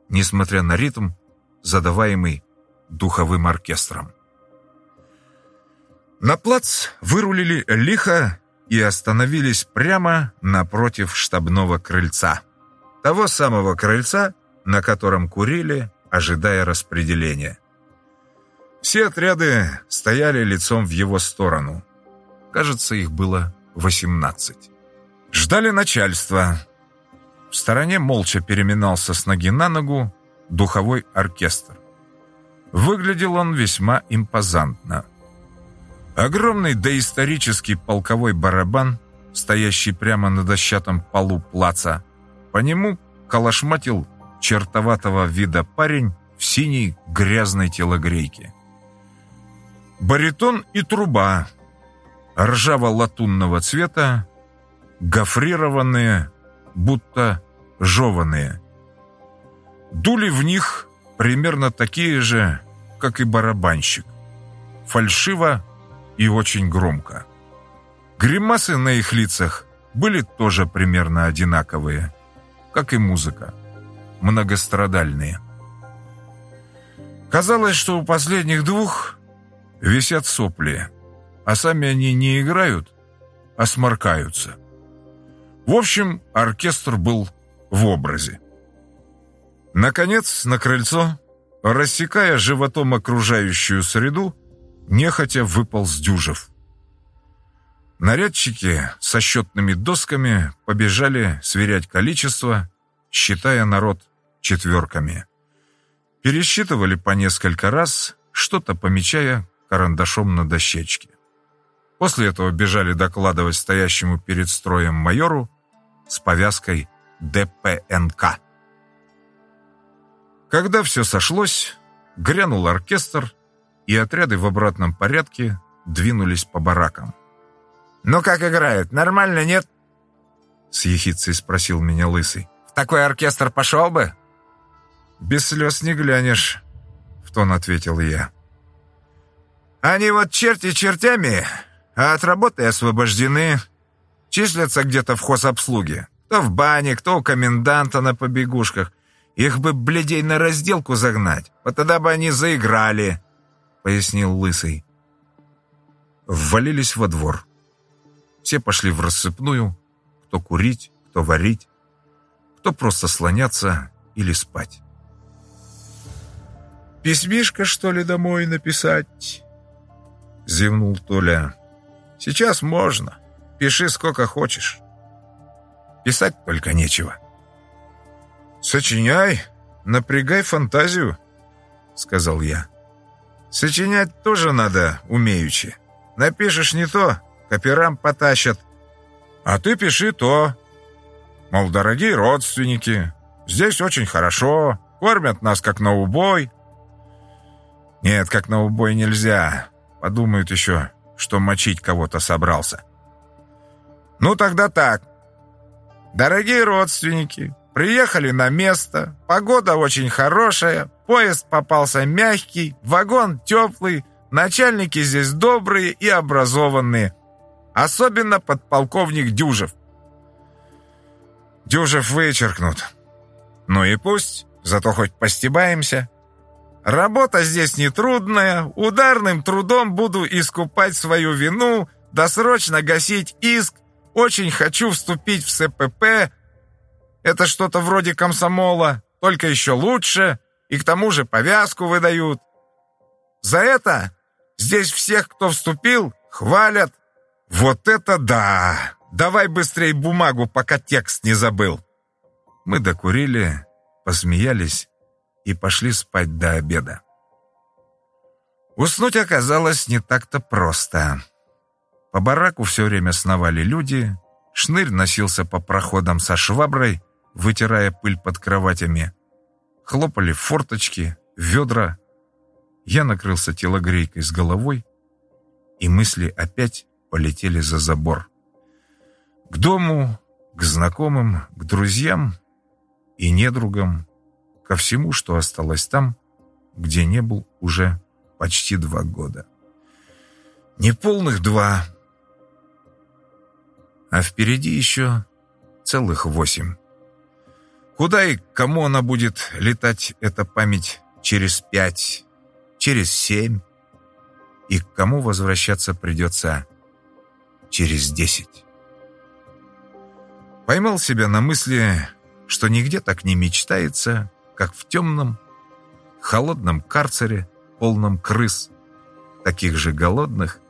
несмотря на ритм, задаваемый духовым оркестром. На плац вырулили лихо и остановились прямо напротив штабного крыльца. Того самого крыльца, на котором курили, ожидая распределения. Все отряды стояли лицом в его сторону. Кажется, их было 18. Ждали начальства. В стороне молча переминался с ноги на ногу духовой оркестр. Выглядел он весьма импозантно. Огромный доисторический полковой барабан, стоящий прямо на дощатом полу плаца, по нему калашматил чертоватого вида парень в синей грязной телогрейке. Баритон и труба ржаво-латунного цвета, гофрированные, будто жеванные. Дули в них примерно такие же, как и барабанщик. Фальшиво и очень громко. Гримасы на их лицах были тоже примерно одинаковые, как и музыка, многострадальные. Казалось, что у последних двух висят сопли, а сами они не играют, а сморкаются. В общем, оркестр был в образе. Наконец, на крыльцо, рассекая животом окружающую среду, нехотя выпал с Дюжев. Нарядчики со счетными досками побежали сверять количество, считая народ четверками. Пересчитывали по несколько раз, что-то помечая карандашом на дощечке. После этого бежали докладывать стоящему перед строем майору с повязкой ДПНК. Когда все сошлось, грянул оркестр, и отряды в обратном порядке двинулись по баракам. «Ну как играют? Нормально, нет?» С ехицей спросил меня Лысый. «В такой оркестр пошел бы?» «Без слез не глянешь», — в тон ответил я. Они вот черти чертями, а от работы освобождены. Числятся где-то в хозобслуге. Кто в бане, кто у коменданта на побегушках. Их бы, бледей, на разделку загнать. Вот тогда бы они заиграли, — пояснил Лысый. Ввалились во двор. Все пошли в рассыпную, кто курить, кто варить, кто просто слоняться или спать. «Письмишко, что ли, домой написать?» зевнул Толя. «Сейчас можно. Пиши сколько хочешь. Писать только нечего». «Сочиняй, напрягай фантазию», — сказал я. «Сочинять тоже надо умеючи. Напишешь не то, копирам потащат. А ты пиши то. Мол, дорогие родственники, здесь очень хорошо, кормят нас как на убой, Нет, как на убой нельзя. Подумают еще, что мочить кого-то собрался. Ну тогда так. Дорогие родственники, приехали на место, погода очень хорошая, поезд попался мягкий, вагон теплый, начальники здесь добрые и образованные. Особенно подполковник Дюжев. Дюжев вычеркнут. Ну и пусть, зато хоть постебаемся. Работа здесь нетрудная, ударным трудом буду искупать свою вину, досрочно гасить иск, очень хочу вступить в СПП. Это что-то вроде комсомола, только еще лучше, и к тому же повязку выдают. За это здесь всех, кто вступил, хвалят. Вот это да! Давай быстрей бумагу, пока текст не забыл. Мы докурили, посмеялись и пошли спать до обеда. Уснуть оказалось не так-то просто. По бараку все время сновали люди, шнырь носился по проходам со шваброй, вытирая пыль под кроватями. Хлопали форточки, ведра. Я накрылся телогрейкой с головой, и мысли опять полетели за забор. К дому, к знакомым, к друзьям и недругам, ко всему, что осталось там, где не был уже почти два года. Неполных два, а впереди еще целых восемь. Куда и кому она будет летать, эта память, через пять, через семь? И к кому возвращаться придется через десять? Поймал себя на мысли, что нигде так не мечтается, как в темном, холодном карцере, полном крыс, таких же голодных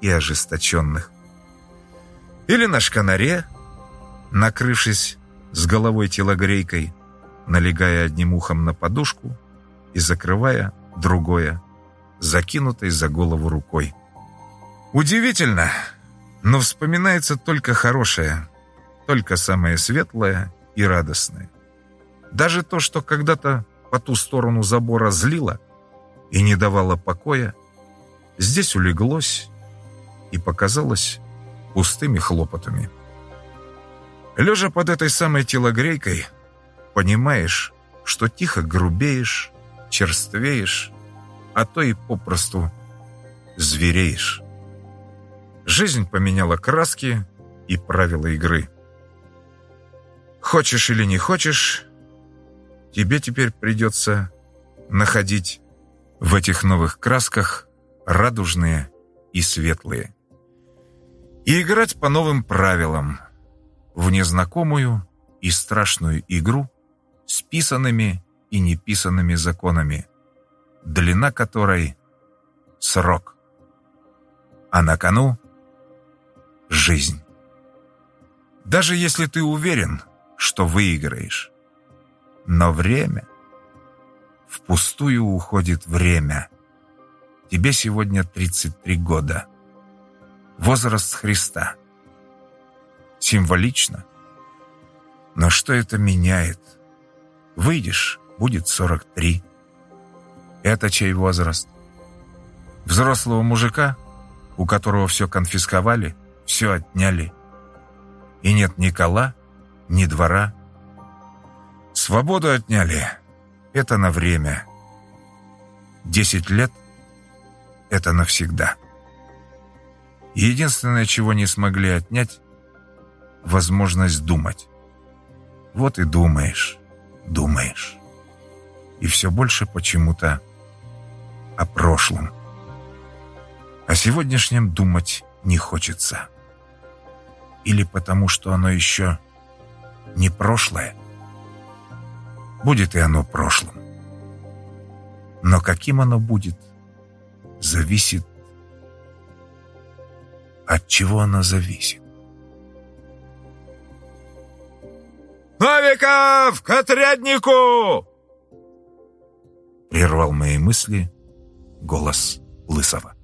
и ожесточенных. Или на шканаре, накрывшись с головой телогрейкой, налегая одним ухом на подушку и закрывая другое, закинутой за голову рукой. Удивительно, но вспоминается только хорошее, только самое светлое и радостное. Даже то, что когда-то по ту сторону забора злило и не давало покоя, здесь улеглось и показалось пустыми хлопотами. Лежа под этой самой телогрейкой, понимаешь, что тихо грубеешь, черствеешь, а то и попросту звереешь. Жизнь поменяла краски и правила игры. Хочешь или не хочешь, тебе теперь придется находить в этих новых красках радужные и светлые. И играть по новым правилам – в незнакомую и страшную игру с писанными и неписанными законами, длина которой — срок, а на кону — жизнь. Даже если ты уверен, что выиграешь, но время, впустую уходит время. Тебе сегодня 33 года. Возраст Христа — Символично. Но что это меняет? Выйдешь, будет 43. Это чей возраст? Взрослого мужика, у которого все конфисковали, все отняли. И нет ни кола, ни двора. Свободу отняли. Это на время. Десять лет — это навсегда. Единственное, чего не смогли отнять, возможность думать. Вот и думаешь, думаешь. И все больше почему-то о прошлом. О сегодняшнем думать не хочется. Или потому, что оно еще не прошлое. Будет и оно прошлым. Но каким оно будет, зависит от чего оно зависит. «Новиков, к отряднику!» Прервал мои мысли голос Лысого.